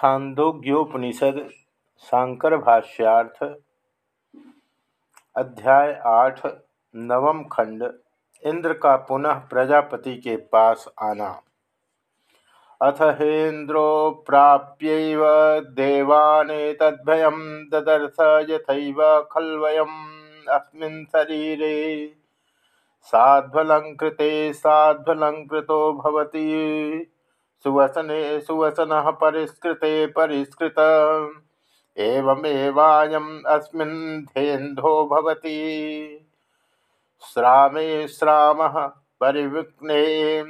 छांदोग्योपनिषद शांकर भाष्यार्थ, अध्याय आठ, नवम खंड, इंद्र का पुनः प्रजापति के पास आना। अथ हेन्द्रो प्राप्य देवाने तद्भयं ददर्श यथैव खल्वयम् अस्मिन् शरीरे। साध्वलङ्कृते साध्वलङ्कृतो भवति। सुवसने, सुवसन परिष्कृते परिष्कृत। एवमेवायम् अस्मिन् धेन्धो भवति। श्रामे श्रामः परिविघ्ने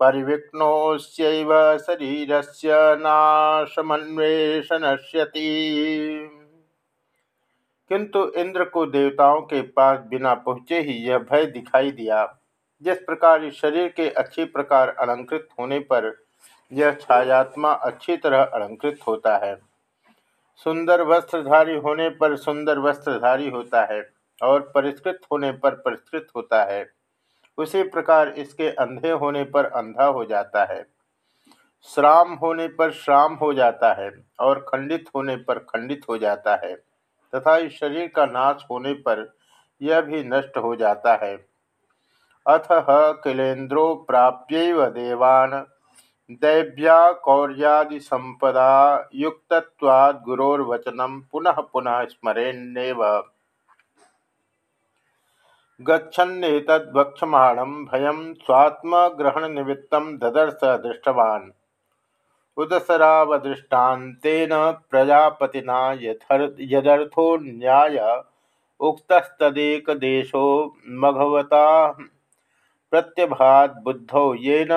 परिविघ्नोस्यैव शरीरस्य नाशमन्वेषणष्यति किंतु इंद्र को देवताओं के पास बिना पहुँचे ही यह भय दिखाई दिया। जिस प्रकार शरीर के अच्छी प्रकार अलंकृत होने पर यह छायात्मा अच्छी तरह अलंकृत होता है। सुंदर वस्त्रधारी होने पर सुंदर वस्त्रधारी होता है और परिष्कृत होने पर परिष्कृत होता है। उसी प्रकार इसके अंधे होने पर अंधा हो जाता है। श्राम होने पर श्राम हो जाता है और खंडित होने पर खंडित हो जाता है तथा इस शरीर का नाश होने पर यह भी नष्ट हो जाता है। अथ किलेन्द्रो प्राप्य देवान। दैव्या कौर्यादिसंपदा युक्तत्वाद् गुरोर्वचनं पुनः पुनः स्मरेन्नेव। गच्छन्नेतद्वक्षमाणं भयं स्वात्मग्रहणनिमित्तं ददर्श दृष्टवान्। उदसरावदृष्टान्तेन प्रजापतिना यदर्थो न्याय उक्तस्तदेकदेशो मघवता प्रत्यभात बुद्धौ येन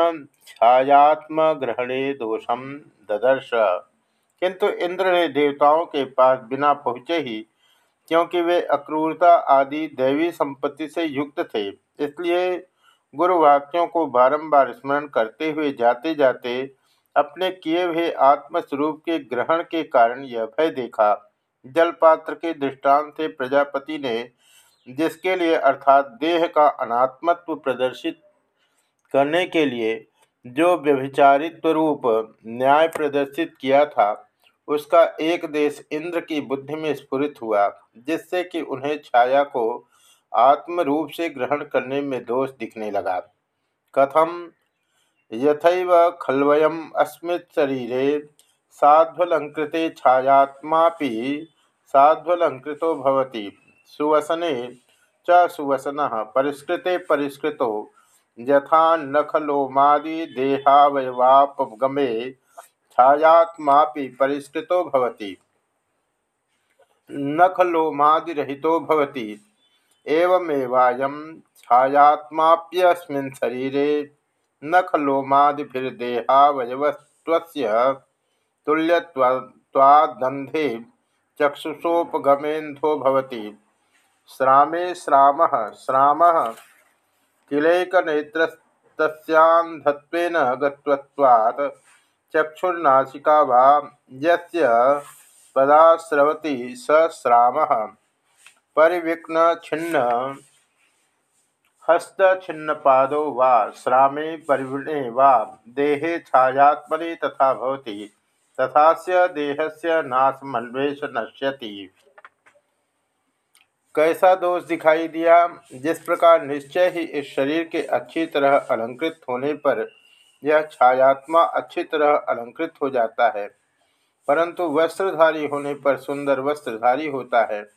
छायात्मग्रहणे दोषम ददर्श। किंतु इंद्र ने देवताओं के पास बिना पहुँचे ही, क्योंकि वे अक्रूरता आदि दैवी संपत्ति से युक्त थे, इसलिए गुरुवाक्यों को बारंबार स्मरण करते हुए जाते जाते अपने किए हुए आत्मस्वरूप के ग्रहण के कारण यह भय देखा। जलपात्र के दृष्टांत से प्रजापति ने जिसके लिए अर्थात देह का अनात्मत्व प्रदर्शित करने के लिए जो व्यभिचारित्व रूप न्याय प्रदर्शित किया था, उसका एक देश इंद्र की बुद्धि में स्फुरित हुआ, जिससे कि उन्हें छाया को आत्म रूप से ग्रहण करने में दोष दिखने लगा। कथम, यथैव खलवयम अस्मित शरीरे साध्वलंकृते छायात्मा साध्वलंकृतो भवति। सुवसने च सुवसन परिष्कृते परिष्कृतो यथा नखलोमादि देहावयवापगमे छायात्मा परिष्कृतो भवति। नखलोमादिरहितो भवति। एवमेवायं छायात्माप्यस्मिन् शरीरे नखलोमादिभिर्देहावयवस्त्वस्य तुल्यत्वादन्धे चक्षुषोपगमेन्धो भवति। श्रामे श्रामः श्रामः। किलैकनेत्रस्यान्धत्वेन गत्वत्वात्। चक्षुर्नासिका वा, यस्य पदाश्रवति स श्रामः। परिविघ्नछिन्न हस्तछिन्नपादो वा, श्रामे परिवृणे वा, देहे छायात्मने तथा भवति। तथास्य देहस्य नाशमन्वेष नश्यति। कैसा दोष दिखाई दिया? जिस प्रकार निश्चय ही इस शरीर के अच्छी तरह अलंकृत होने पर यह छायात्मा अच्छी तरह अलंकृत हो जाता है। परंतु वस्त्रधारी होने पर सुंदर वस्त्रधारी होता है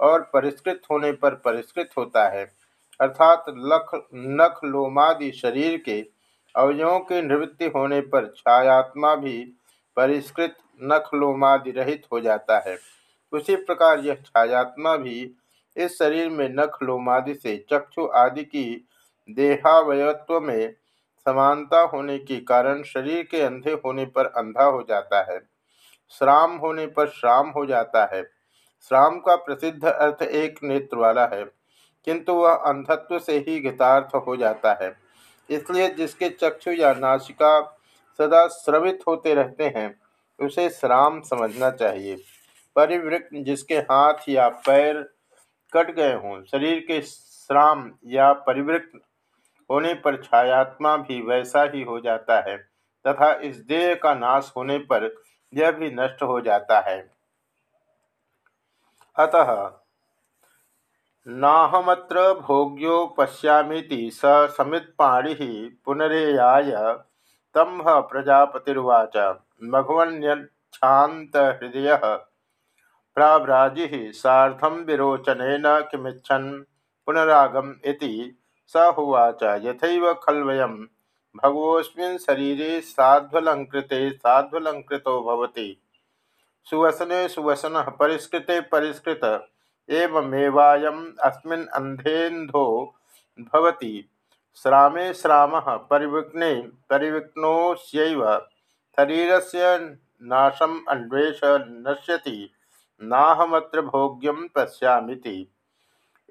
और परिष्कृत होने पर परिष्कृत होता है। अर्थात लख, नख लोमादि शरीर के अवयवों की निवृत्ति होने पर छायात्मा भी परिष्कृत नख लोमादि रहित हो जाता है। उसी प्रकार यह छायात्मा भी इस शरीर में नख लोमादि से चक्षु आदि की देहावयत्व में समानता होने के कारण शरीर के अंधे होने पर अंधा हो जाता है। श्राम होने पर श्राम हो जाता है। श्राम का प्रसिद्ध अर्थ एक नेत्र वाला है, किंतु वह अंधत्व से ही गीतार्थ हो जाता है। इसलिए जिसके चक्षु या नासिका सदा श्रवित होते रहते हैं, उसे श्राम समझना चाहिए। परिवृक्त जिसके हाथ या पैर कट गए हों। शरीर के श्राम या परिवृत्त होने पर छायात्मा भी वैसा ही हो जाता है तथा इस देह का नाश होने पर यह भी नष्ट हो जाता है। अतः नाहमत्र भोग्यो पश्यामीति स समित्पाणि पुनरेयाय तम प्रजापतिर्वाच। मघवन्यक्षान्तहृदय प्राव्राजि साधम विरोचन किमिच्छन्? पुनरागम इति स होवाच यथैव खल्वयं। भगवोऽस्मिन् शरीरे साध्वलङ्कृते साध्वलङ्कृतो भवति। सुवसने सुवसन परिष्कृते परिष्कृत। एवमेवायम् अस्मिन् अंधेन्धो भवति। श्रामे श्रामः परिविघ्ने परिविघ्नोस्यैव शरीरस्य नाशम अन्वेष नश्यति। नाहमत्र भोग्यम पश्यामिति।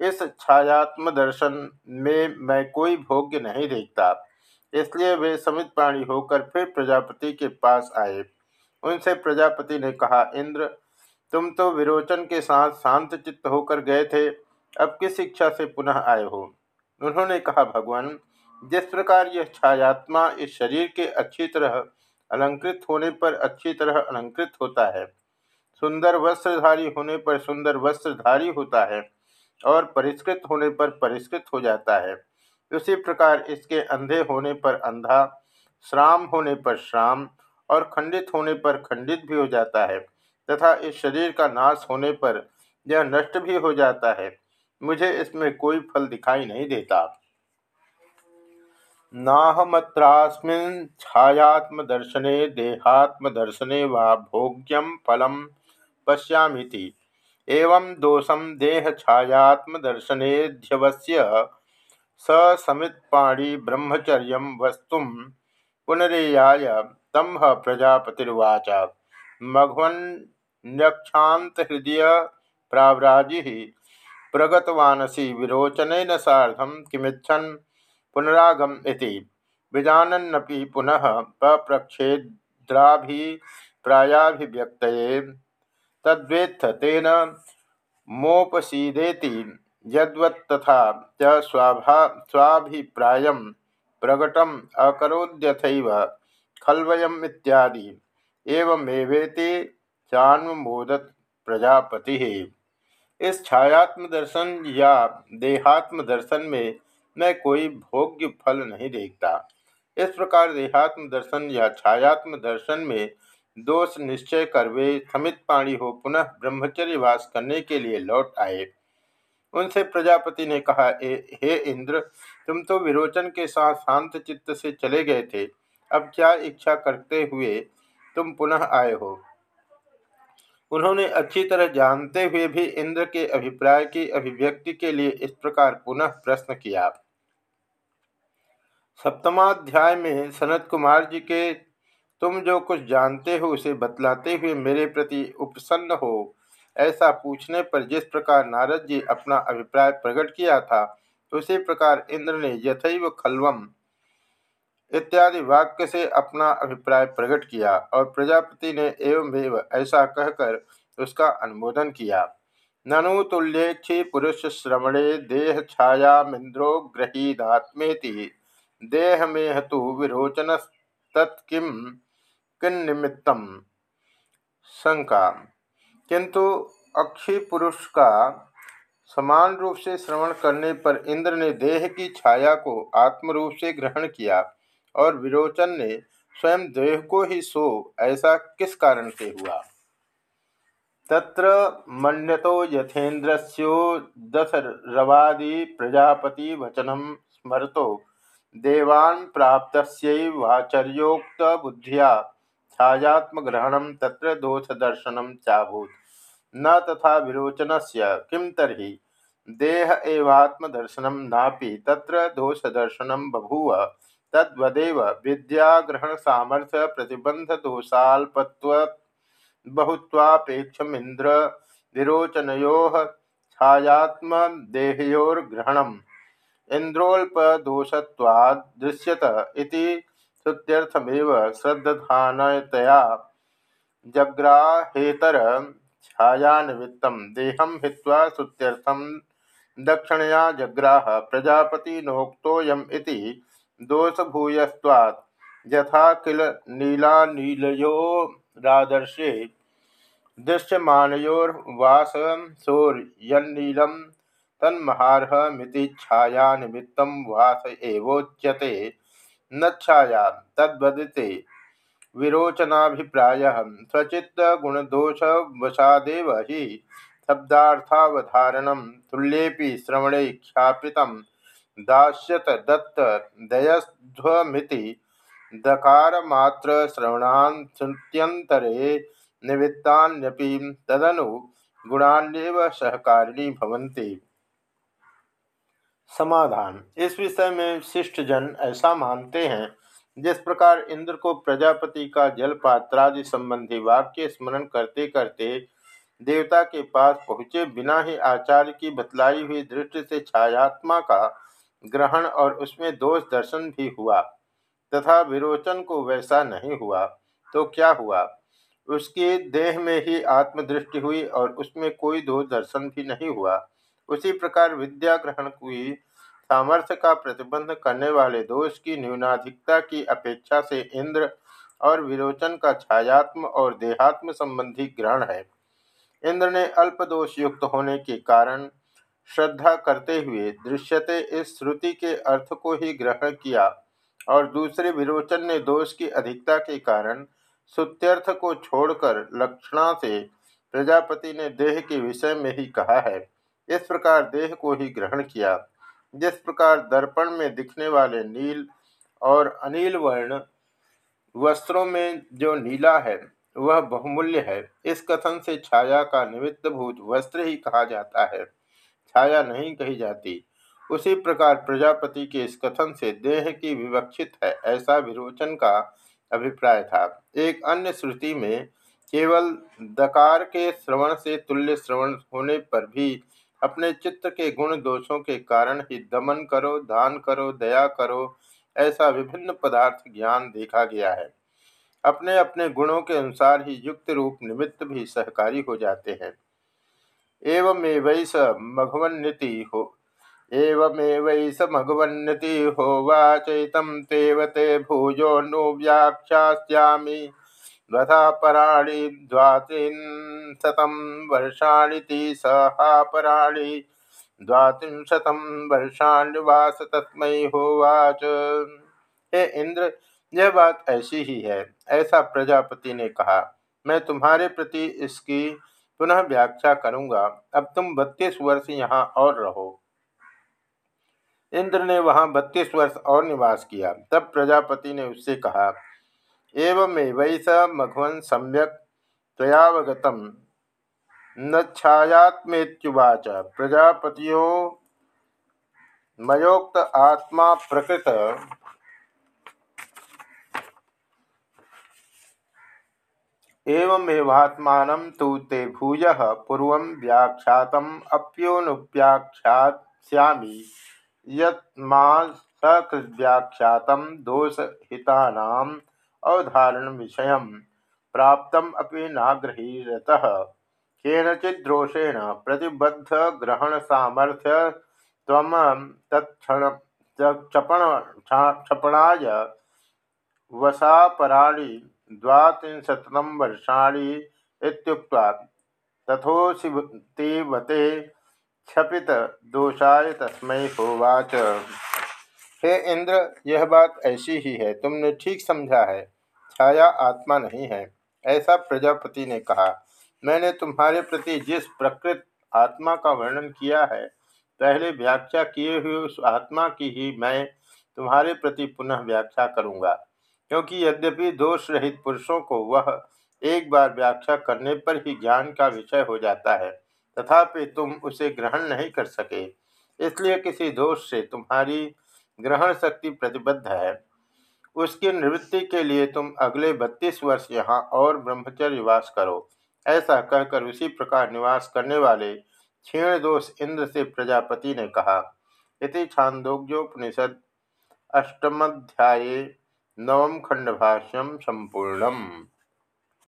इस छायात्म दर्शन में मैं कोई भोग्य नहीं देखता। इसलिए वे समित प्राणी होकर फिर प्रजापति के पास आए। उनसे प्रजापति ने कहा, इंद्र, तुम तो विरोचन के साथ शांत चित्त होकर गए थे। अब किस इच्छा से पुनः आए हो? उन्होंने कहा, भगवान, जिस प्रकार यह छायात्मा इस शरीर के अच्छी तरह अलंकृत होने पर अच्छी तरह अलंकृत होता है सुंदर वस्त्रधारी होने पर सुंदर वस्त्रधारी होता है और परिष्कृत होने पर परिष्कृत हो जाता है। उसी प्रकार इसके अंधे होने पर अंधा, श्राम होने पर श्राम और खंडित होने पर खंडित भी हो जाता है तथा इस शरीर का नाश होने पर यह नष्ट भी हो जाता है। मुझे इसमें कोई फल दिखाई नहीं देता। नाहमत्रास्मिन् छायात्मदर्शने, देहात्मदर्शने वा भोग्यम फलम पश्यामीति। एवं दोषम देह छायात्मदर्शनेध्यवस्य स समित्पाणी ब्रह्मचर्य वस्तु पुनरेयाय तम प्रजापतिर्वाच। मघवन्यक्षान्तहृदय प्राव्राजि प्रगतवानसी विरोचन साधम किमिच्छन् पुनरागम इति। विजानन्नपि पुनः पप्रक्षेद्राभिप्रायाभिव्यक्तये तद्वेत्थ तेन मोपसीदेति यद्वत्तथा च स्वाभा, स्वाभिप्रायं प्रकटम् अकरोद्यथैव खल्वयम् इत्यादि। एवमेवेति चान्वमोदत प्रजापति। इस छायात्म दर्शन या देहात्म दर्शन में मैं कोई भोग्य फल नहीं देखता। इस प्रकार देहात्म दर्शन या छायात्म दर्शन में दोष निश्चय कर वे समित पाणी हो पुनः ब्रह्मचर्य वास करने के लिए लौट आए। उनसे प्रजापति ने कहा ए, हे इंद्र तुम तो विरोचन के साथ शांत चित्त से चले गए थे। अब क्या इच्छा करते हुए तुम पुनः आए हो? उन्होंने अच्छी तरह जानते हुए भी इंद्र के अभिप्राय की अभिव्यक्ति के लिए इस प्रकार पुनः प्रश्न किया। सप्तमाध्याय में सनत कुमार जी के तुम जो कुछ जानते हो उसे बतलाते हुए मेरे प्रति उपसन्न हो। ऐसा पूछने पर जिस प्रकार नारद जी अपना अभिप्राय प्रकट किया था, उसी प्रकार इंद्र ने यथैव खलवम इत्यादि वाक्य से अपना अभिप्राय प्रकट किया और प्रजापति ने एवं ऐसा कहकर उसका अनुमोदन किया। ननु तुल्येक्षी पुरुष श्रवणे देह छाया छायामिंद्रो ग्रहीदात्मेति। देह में हतु विरोचन तत्किम किन्निमित्तम शंका। किंतु अक्षी पुरुष का समान रूप से श्रवण करने पर इंद्र ने देह की छाया को आत्मरूप से ग्रहण किया और विरोचन ने स्वयं देह को ही सो, ऐसा किस कारण से हुआ? तत्र मन्यतो यथेन्द्रस्यो रवादी प्रजापति वचनम स्मरतो। देवान् प्राप्तस्यैवाचर्योक्त बुद्धिया छायात्मग्रहण तत्र दोषदर्शनं चाभूत। न तथा विरोचन से किं तरी देह एवात्मदर्शनं नापि तत्र दोषदर्शनं बभूव। तद्वदेव विद्याग्रहण सामर्थ्य प्रतिबंध दोषाल्पत्व बहुत्वापेक्षमिंद्र विरोचनो छायात्म देहयोर्ग्रहणम इंद्रोल्पदोषत्वाद दृश्यत इति श्रुत्यर्थमेव श्रद्धानतया जग्राहेतर छायानिमित्तं देहं हित्वा श्रुत्यर्थं दक्षिणया जग्राह प्रजापतिनोक्तोऽयम् इति दोषभूयस्त्वात् यथा किल नीलानीलयो रादर्शे दृश्यमानयोर्वाससोर्यन्नीलं तन्महार्हमिति छायानिमित्तं वास एवोच्यते। न छाया, तद्वदिते। विरोचनाभिप्रायः। स्वचित्तगुणदोषवशादेव हि शब्दार्थावधारणं तुल्येऽपि श्रवणे ख्यापितं दास्यत दत्त दयध्वमिति। दकारमात्रश्रवणान्त्यन्तरे निमित्तान्यपि तदनु गुणान्यव सहकारिणी भवन्ति। समाधान। इस विषय में शिष्ट जन ऐसा मानते हैं, जिस प्रकार इंद्र को प्रजापति का जलपात्रादि संबंधी वाक्य स्मरण करते करते देवता के पास पहुँचे बिना ही आचार्य की बतलाई हुई दृष्टि से छायात्मा का ग्रहण और उसमें दोष दर्शन भी हुआ, तथा विरोचन को वैसा नहीं हुआ तो क्या हुआ? उसकी देह में ही आत्मदृष्टि हुई और उसमें कोई दोष दर्शन भी नहीं हुआ। उसी प्रकार विद्या ग्रहण की सामर्थ्य का प्रतिबंध करने वाले दोष की न्यूनाधिकता की अपेक्षा से इंद्र और विरोचन का छायात्म और देहात्म संबंधी ग्रहण है। इंद्र ने अल्प दोष युक्त होने के कारण श्रद्धा करते हुए दृश्यते इस श्रुति के अर्थ को ही ग्रहण किया और दूसरे विरोचन ने दोष की अधिकता के कारण सुत्यर्थ को छोड़कर लक्षणा से प्रजापति ने देह के विषय में ही कहा है। इस प्रकार देह को ही ग्रहण किया। जिस प्रकार दर्पण में दिखने वाले नील और अनिल वर्ण वस्त्रों में जो नीला है, वह बहुमूल्य है। इस कथन से छाया का निमित्त भूत वस्त्र ही कहा जाता है। छाया नहीं कही जाती। उसी प्रकार प्रजापति के इस कथन से देह की विवक्षित है, ऐसा विरोचन का अभिप्राय था। एक अन्य श्रुति में केवल दकार के श्रवण से तुल्य श्रवण होने पर भी अपने चित्त के गुण दोषों के कारण ही दमन करो, दान करो, दया करो, ऐसा विभिन्न पदार्थ ज्ञान देखा गया है। अपने अपने गुणों के अनुसार ही युक्त रूप निमित्त भी सहकारी हो जाते हैं। एवमेवैस मघवन्नति हो एवमेवैस मघवन्नति होवाचैतं तेवते भूजो नु व्याख्यास्यामि। द्वधा पराणि द्वात्रिंशतं वर्षाणि सहापराणि द्वात्रिंशतं वर्षाण्युवास तस्मै होवाच। हे इंद्र, यह बात ऐसी ही है, ऐसा प्रजापति ने कहा। मैं तुम्हारे प्रति इसकी पुनः व्याख्या करूँगा। अब तुम बत्तीस वर्ष यहाँ और रहो। इंद्र ने वहाँ बत्तीस वर्ष और निवास किया। तब प्रजापति ने उससे कहा एवमेवैस मघवन सम्यक तयावगत न छायात्मेत्युवाच प्रजापतियो मयोक्त आत्मा प्रकृत। एवमेवात्मान तो ते भूय पूर्व व्याख्यातम अप्योनुव्याख्यास्यामि यत्मा सकृद्व्याख्यातम दोषहितानाम अवधारण विषय प्राप्त अपि नागृहीरतः। केनचिद्रोषेण प्रतिबद्ध ग्रहण सामर्थ्य तत्क्षण क्षपण क्षपणाय वसापराणि द्वात्रिंशतं वर्षाणि तथोसिवते क्षपित दोषाय तस्मै होवाच। हे इंद्र यह बात ऐसी ही है, तुमने ठीक समझा है। छाया आत्मा नहीं है, ऐसा प्रजापति ने कहा। मैंने तुम्हारे प्रति जिस प्रकृत आत्मा का वर्णन किया है, पहले व्याख्या किए हुए उस आत्मा की ही मैं तुम्हारे प्रति पुनः व्याख्या करूँगा, क्योंकि यद्यपि दोष रहित पुरुषों को वह एक बार व्याख्या करने पर ही ज्ञान का विषय हो जाता है, तथापि तुम उसे ग्रहण नहीं कर सके। इसलिए किसी दोष से तुम्हारी ग्रहण शक्ति प्रतिबद्ध है। उसकी निवृत्ति के लिए तुम अगले बत्तीस वर्ष यहाँ और ब्रह्मचर्य वास करो। ऐसा कहकर उसी प्रकार निवास करने वाले क्षीण दोष इंद्र से प्रजापति ने कहा, इति छांदोग्योपनिषद अष्टमाध्याय नवम खंडभाष्यम संपूर्णम।